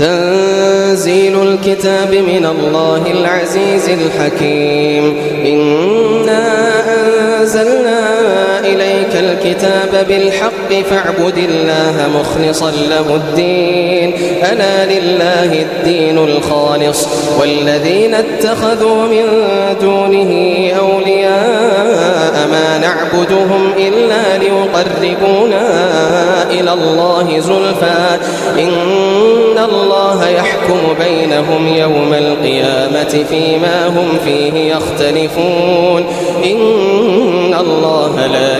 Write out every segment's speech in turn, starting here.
تنزيل الكتاب من الله العزيز الحكيم. إنا أنزلنا إليك الكتاب بالحق فاعبد الله مخلصا له الدين. ألا لله الدين الخالص. والذين اتخذوا من دونه أولياء ما نعبدهم إلا ليقربونا إلى الله زلفى. إن الله يحكم بينهم يوم القيامة فيما هم فيه يختلفون. إن الله لا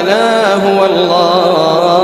ألا هو الله.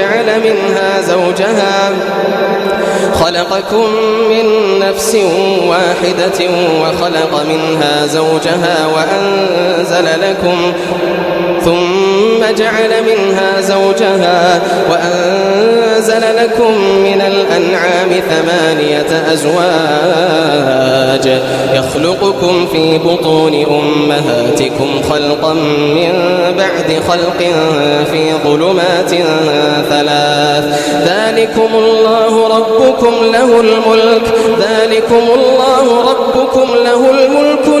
منها زوجها. خلقكم من نفس واحدة وخلق منها زوجها وأنزل لكم ثم جعل منها زوجها وأنزل لكم من الأنعام ثمانية أزواج يخلقكم في بطون أمهاتكم خلقا من بعد خلق في ظلمات ثلاث. ذلكم الله ربكم له الملك. ذلكم الله ربكم له الملك.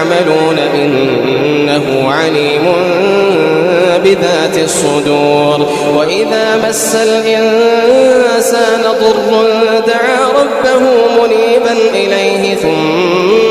إنه عليم بذات الصدور. وإذا مس الإنسان ضر دعا ربه منيبا إليه ثم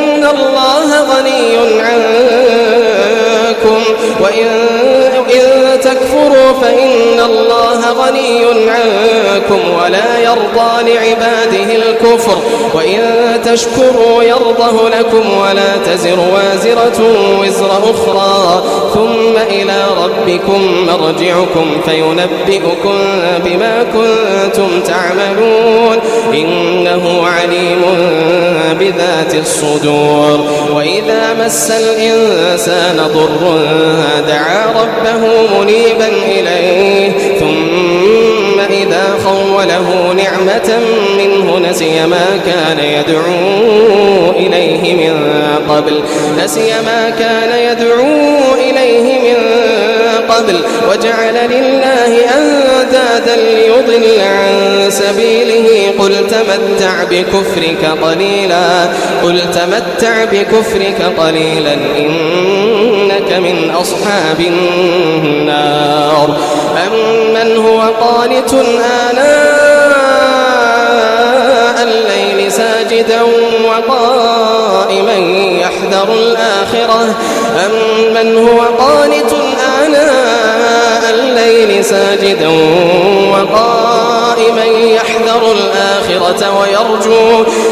الله غني عنكم. وإن إن تكفروا فإن الله غني عنكم ولا يرضى لعباده الكفر. وإن تشكروا يرضه لكم ولا تزر وازرة وزر أخرى. ثم ربكم مرجعكم فينبئكم بما كنتم تعملون إنه عليم بذات الصدور وإذا مس الإنسان ضر دعا ربه منيبا إليه ثم إذا خوله نعمة منه نسي ما كان يدعو إليه من قبل نسي ما كان يدعو إليه من قبل وجعل لله أندادا ليضل عن سبيله. قل تمتع بكفرك قليلا قل تمتع بكفرك قليلا إنك من أصحاب النار. أمن هو قانت آناء الليل ساجدا وقائما يحذر الآخرة. أمن هو قانت ساجدا وقائما يحذر الآخرة ويرجو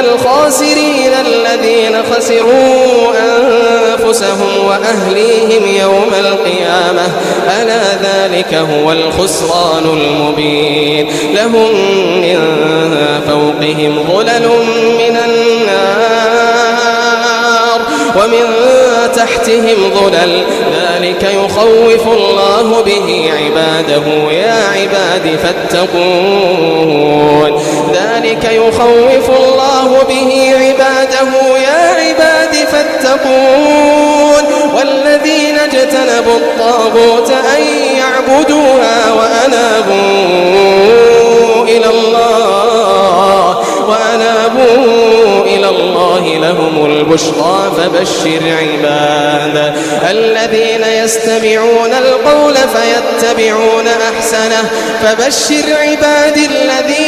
الخاسرين الذين خسروا أنفسهم وأهليهم يوم القيامة ألا ذلك هو الخسران المبين. لهم من فوقهم ظلل من النار. ومن تحتهم ظلل. ذلك يخوف الله به عباده. يا عباد فاتقون. ذلك يخوف الله به عباده. يا عباد فاتقون. والذين اجتنبوا الطاغوت أن يعبدوها البشرى فبشر عباد. الذين يستمعون القول فيتبعون أحسنه فبشر عباد الذين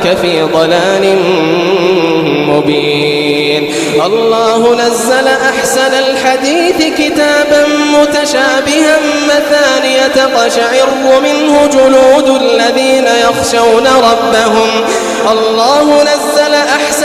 أولئك في ضلال مبين. الله نزل أحسن الحديث كتابا متشابها مثانية تقشعر منه جلود الذين يخشون ربهم. الله نزل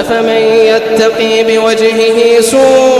أفمن يتقي بوجهه سوء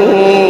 يعلمون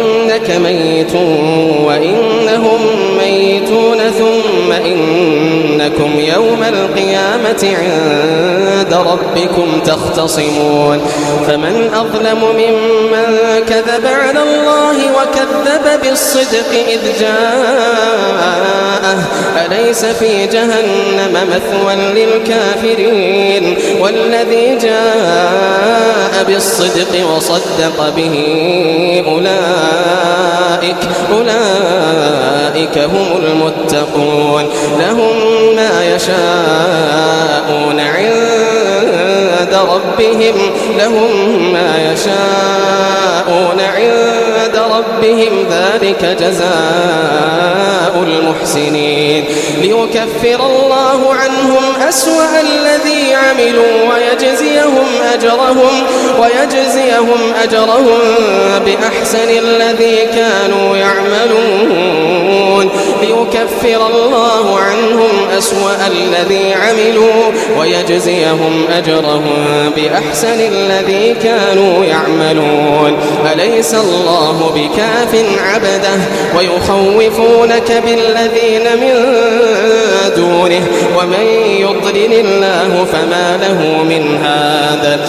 إنك ميت وإنهم ميتون ثم إنكم يوم القيامة عند ربكم تختصمون. فمن أظلم ممن كذب على الله وكذب بالصدق إذ جاءه. أليس في جهنم مثوى للكافرين؟ والذي جاء بالصدق وصدق به أولئك أولئك هم المتقون. لهم ما يشاءون عند ربهم لهم ما يشاءون عند ربهم ذلك جزاء المحسنين. ليكفر الله عنهم أسوأ الذي عملوا ويجزيهم أجرهم ويجزيهم أجرهم بأحسن الذي كانوا يعملون. ليكفر الله عنهم أسوأ الذي عملوا ويجزيهم أجرهم بأحسن الذي كانوا يعملون. أليس الله بكاف عبده ويخوفونك بالذين من دونه ومن يضلل الله فما له من هذا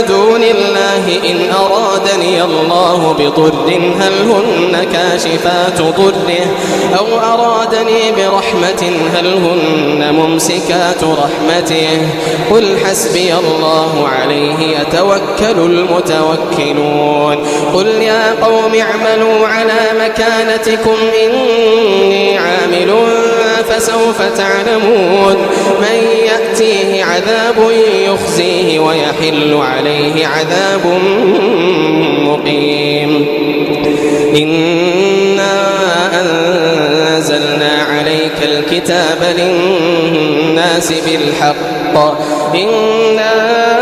دون الله إن أرادني الله بضر هل هن كاشفات ضره؟ أو أرادني برحمة هل هن ممسكات رحمته؟ قل حسبي الله عليه يتوكل المتوكلون. قل يا قوم اعملوا على مكانتكم إني عامل فسوف تعلمون. من يأتيه عذاب يخزيه ويحل عليه عذاب مقيم. إنا أنزلنا عليك الكتاب للناس بالحق. إنا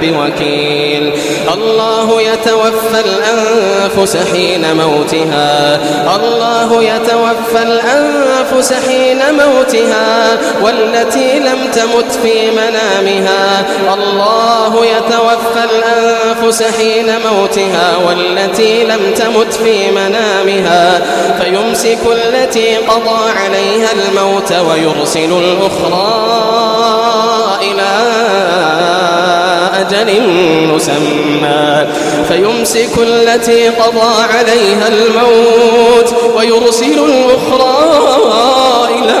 بوكيل. الله يتوفى الأنفس حين موتها. الله يتوفى الأنفس حين موتها. والتي لم تمت في منامها. الله يتوفى الأنفس حين موتها. والتي لم تمت في منامها. فيمسك التي قضى عليها الموت ويرسل الأخرى إلى أجل مسمى فيمسك التي قضى عليها الموت ويرسل الأخرى إلى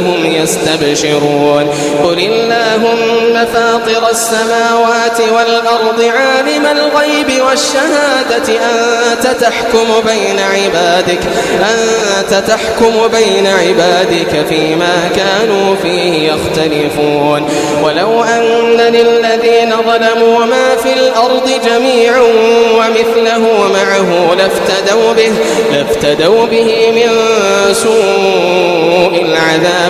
إذا هم يستبشرون. قل اللهم فاطر السماوات والأرض عالم الغيب والشهادة. أنت تحكم بين عبادك أنت تحكم بين عبادك فيما كانوا فيه يختلفون. ولو أن للذين ظلموا ما في الأرض جميعا ومثله معه لافتدوا به لافتدوا به من سوء العذاب.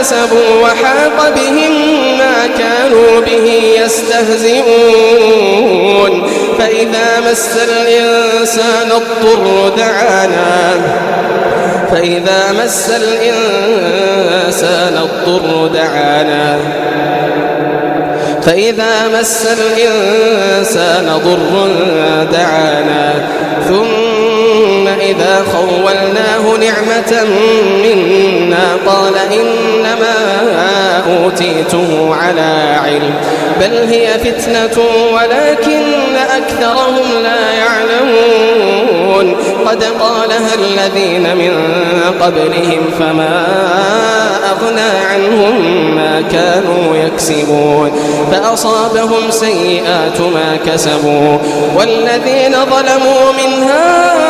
كسبوا وحاق بهم ما كانوا به يستهزئون. فإذا مس الإنسان الضر دعانا. فإذا مس الإنسان الضر دعانا. فإذا مس الإنسان ضر دعانا. ثم إذا خولناه نعمة منا قال إنما أوتيته على علم بل هي فتنة ولكن أكثرهم لا يعلمون. قد قالها الذين من قبلهم فما أغنى عنهم ما كانوا يكسبون. فأصابهم سيئات ما كسبوا. والذين ظلموا من هؤلاء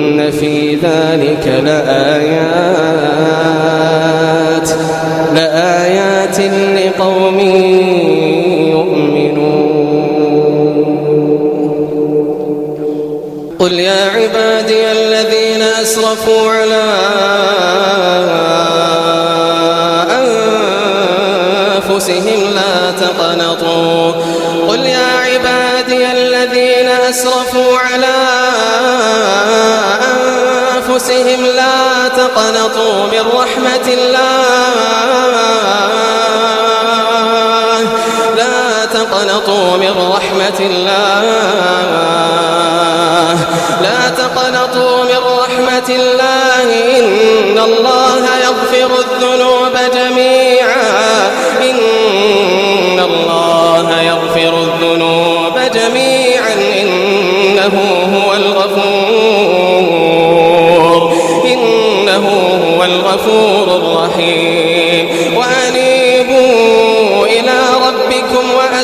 في ذلك لآيات لآيات لقوم يؤمنون. قل يا عبادي الذين أسرفوا على أنفسهم لا عبادي الذين أسرفوا على أنفسهم لا تقنطوا من رحمة الله. لا تقنطوا من رحمة الله. لا تقنطوا من رحمة الله. إن الله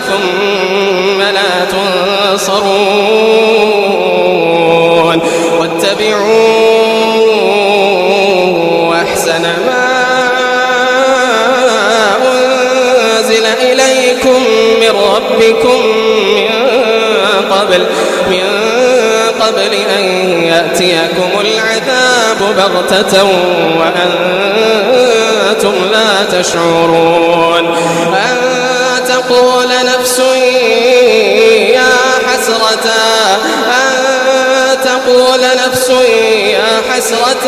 ثم لا تنصرون. واتبعوا أحسن ما أنزل إليكم من ربكم من قبل من قبل أن يأتيكم العذاب بغتة وأنتم لا تشعرون. أن تقول نفس يا حسرة. أن تقول نفس يا حسرة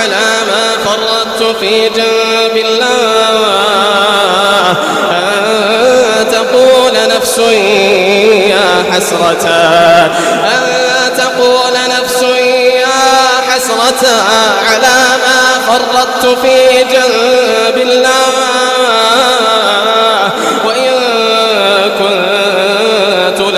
على ما فرطت في جنب الله. أن تقول نفس يا حسرة. أن تقول نفس يا حسرة على ما فرطت في جنب الله.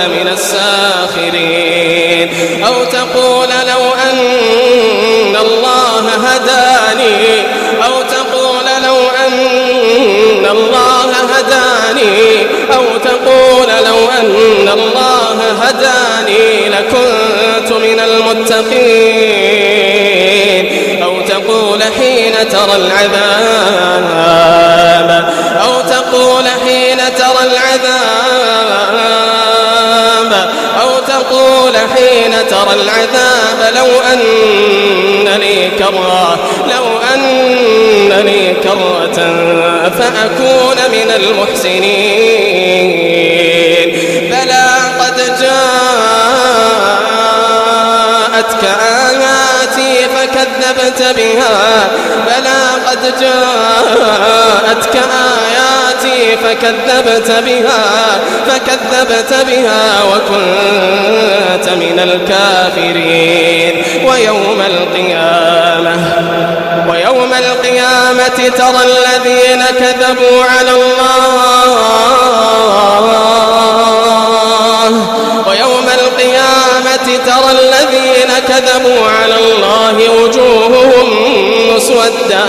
لمن الساخرين. أو تقول لو أن الله هداني أو تقول لو أن الله هداني أو تقول لو أن الله هداني لكنت من المتقين. أو تقول حين ترى العذاب حين ترى العذاب لو أن لي كرة لو أن لي كرة فأكون من المحسنين. بلى قد جاءتك آياتي فكذبت بها بلى قد جاءتك آياتي فكذبت بها فكذبت بها وكنت من الكافرين. ويوم القيامة ويوم القيامة ترى الذين كذبوا على الله. ويوم القيامة ترى الذين كذبوا على الله وجوههم مسودة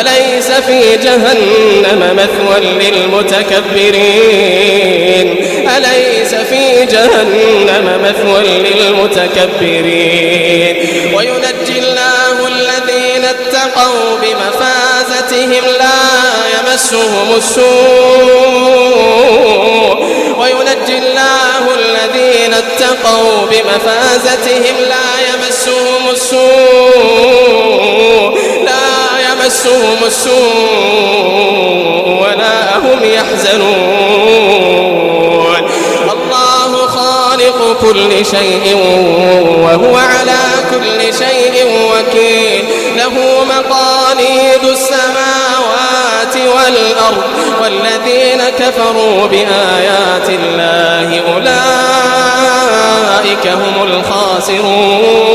أليس في جهنم مثوى للمتكبرين؟ أليس في جهنم مثوى للمتكبرين؟ وينجي الله الذين اتقوا بمفازتهم لا يمسهم السوء. وينجي الله الذين اتقوا بمفازتهم لا يمسهم السوء. يمسهم السوء ولا هم يحزنون. الله خالق كل شيء وهو على كل شيء وكيل. له مقاليد السماوات والأرض والذين كفروا بآيات الله أولئك هم الخاسرون.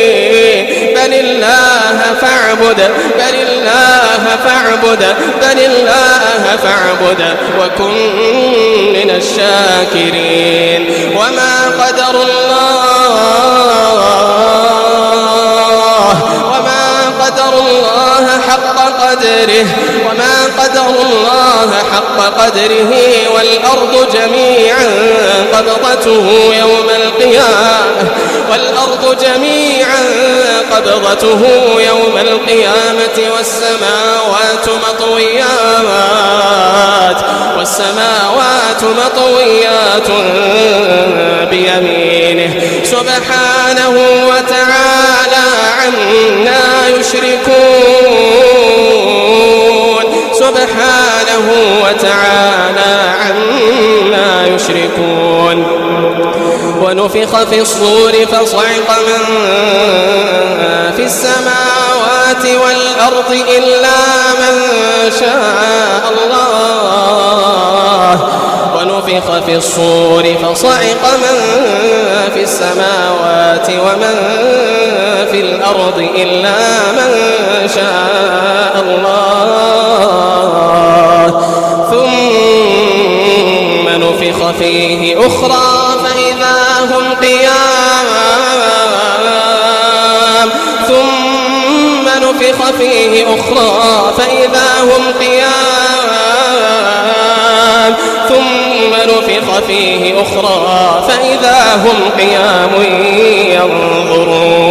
بل الله فاعبد بل الله فاعبد بل الله فاعبد وكن من الشاكرين. وما قدر الله وما قدر الله حق قدره وما قدر الله حق قدره. والأرض جميعا قبضته يوم القيامة. والأرض جميعا قبضته يوم القيامة والسماوات مطويات والسماوات مطويات بيمينه سبحانه وتعالى عما يشركون سبحانه وتعالى عما يشركون ونفخ في الصور فصعق من في السماوات والأرض إلا من شاء الله. ونفخ في الصور فصعق من في السماوات ومن في الأرض إلا من شاء الله. ثم نفخ فيه أخرى وهم قيام. ثم نفخ فيه أخرى فإذا هم قيام. ثم نفخ فيه أخرى فإذا هم قيام ينظرون.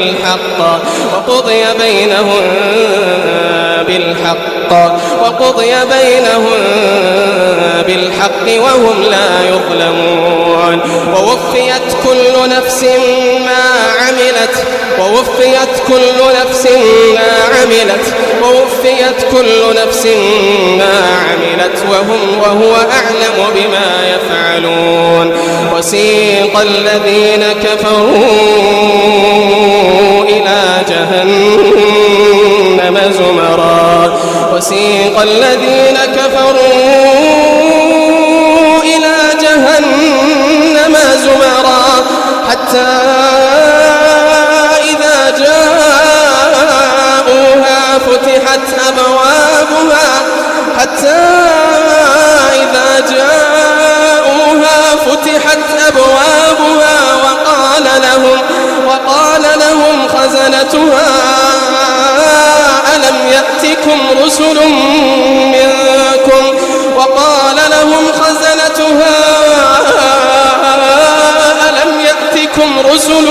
بالحق وقضي بينهم بالحق وقضي بينهم بالحق وهم لا يظلمون ووفيت كل نفس ما عملت ووفيت كل نفس ما عملت ووفيت كل نفس ما عملت وهم وهو أعلم بما يفعلون وسيق الذين كفروا جهنم زمرا وسيق الذين كفروا إلى جهنم زمرا حتى خزنتها ألم يأتكم رسل منكم وقال لهم خزنتها ألم يأتكم رسل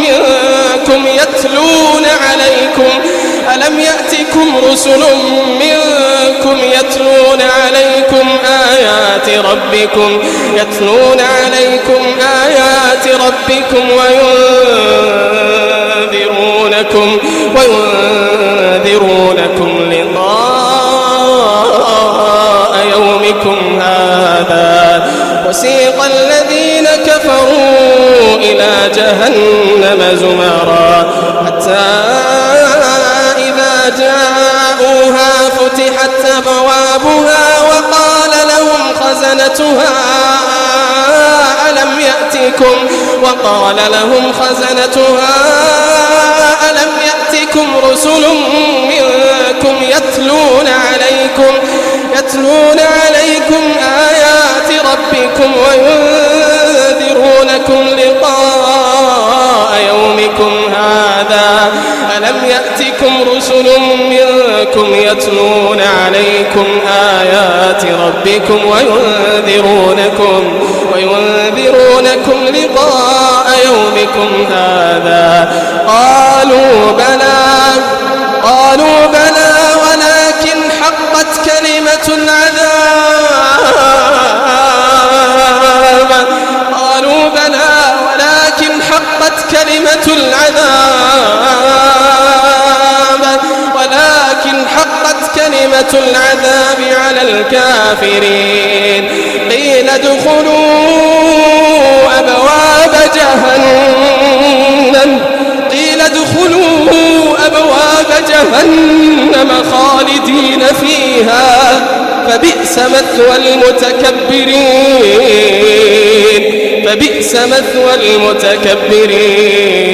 منكم يتلون عليكم ألم يأتكم رسل منكم يتلون عليكم آيات ربكم يتلون عليكم آيات ربكم وينذرونكم وينذرونكم لقاء يومكم هذا. وسيق الذين كفروا إلى جهنم زمرا. حتى إذا جاءوها فتحت أبوابها وقال لهم خزنتها ألم يأتكم؟ وقال لهم خزنتها يأتكم رسل منكم يتلون عليكم يتلون عليكم آيات ربكم وينذرونكم لقاء يومكم هذا. ألم يأتكم رسل منكم يتلون عليكم آيات ربكم وينذرونكم وينذرونكم لقاء يومكم هذا؟ قالوا بلى الكافرين. قيل ادخلوا أبواب جهنم. قيل ادخلوا أبواب جهنم خالدين فيها. فبئس مثوى المتكبرين. فبئس مثوى المتكبرين.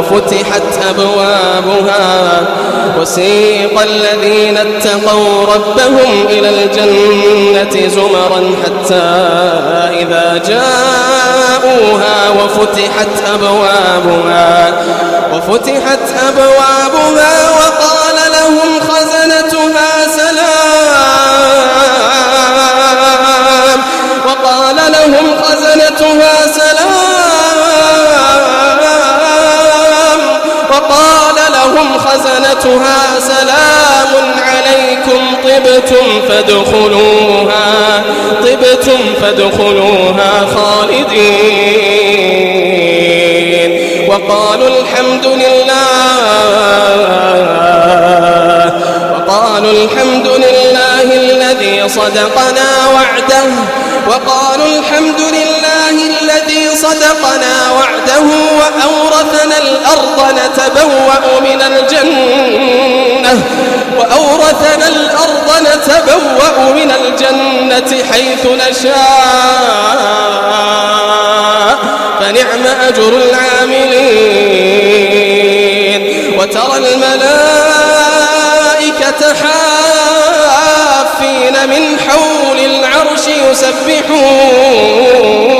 وفتحت أبوابها وسيق الذين اتقوا ربهم إلى الجنة زمرا حتى إذا جاءوها وفتحت أبوابها وفتحت أبوابها وقال لهم خزنتها سلام وقال لهم خزنتها سلام خزنتها سلام عليكم طبتم فادخلوها طبتم فادخلوها خالدين. وقالوا الحمد لله وقالوا الحمد لله الذي صدقنا وعده وقالوا الأرض نتبوأ من الجنة. وأورثنا الأرض نتبوأ من الجنة حيث نشاء. فنعم أجر العاملين. وترى الملائكة حافين من حول العرش يسبحون.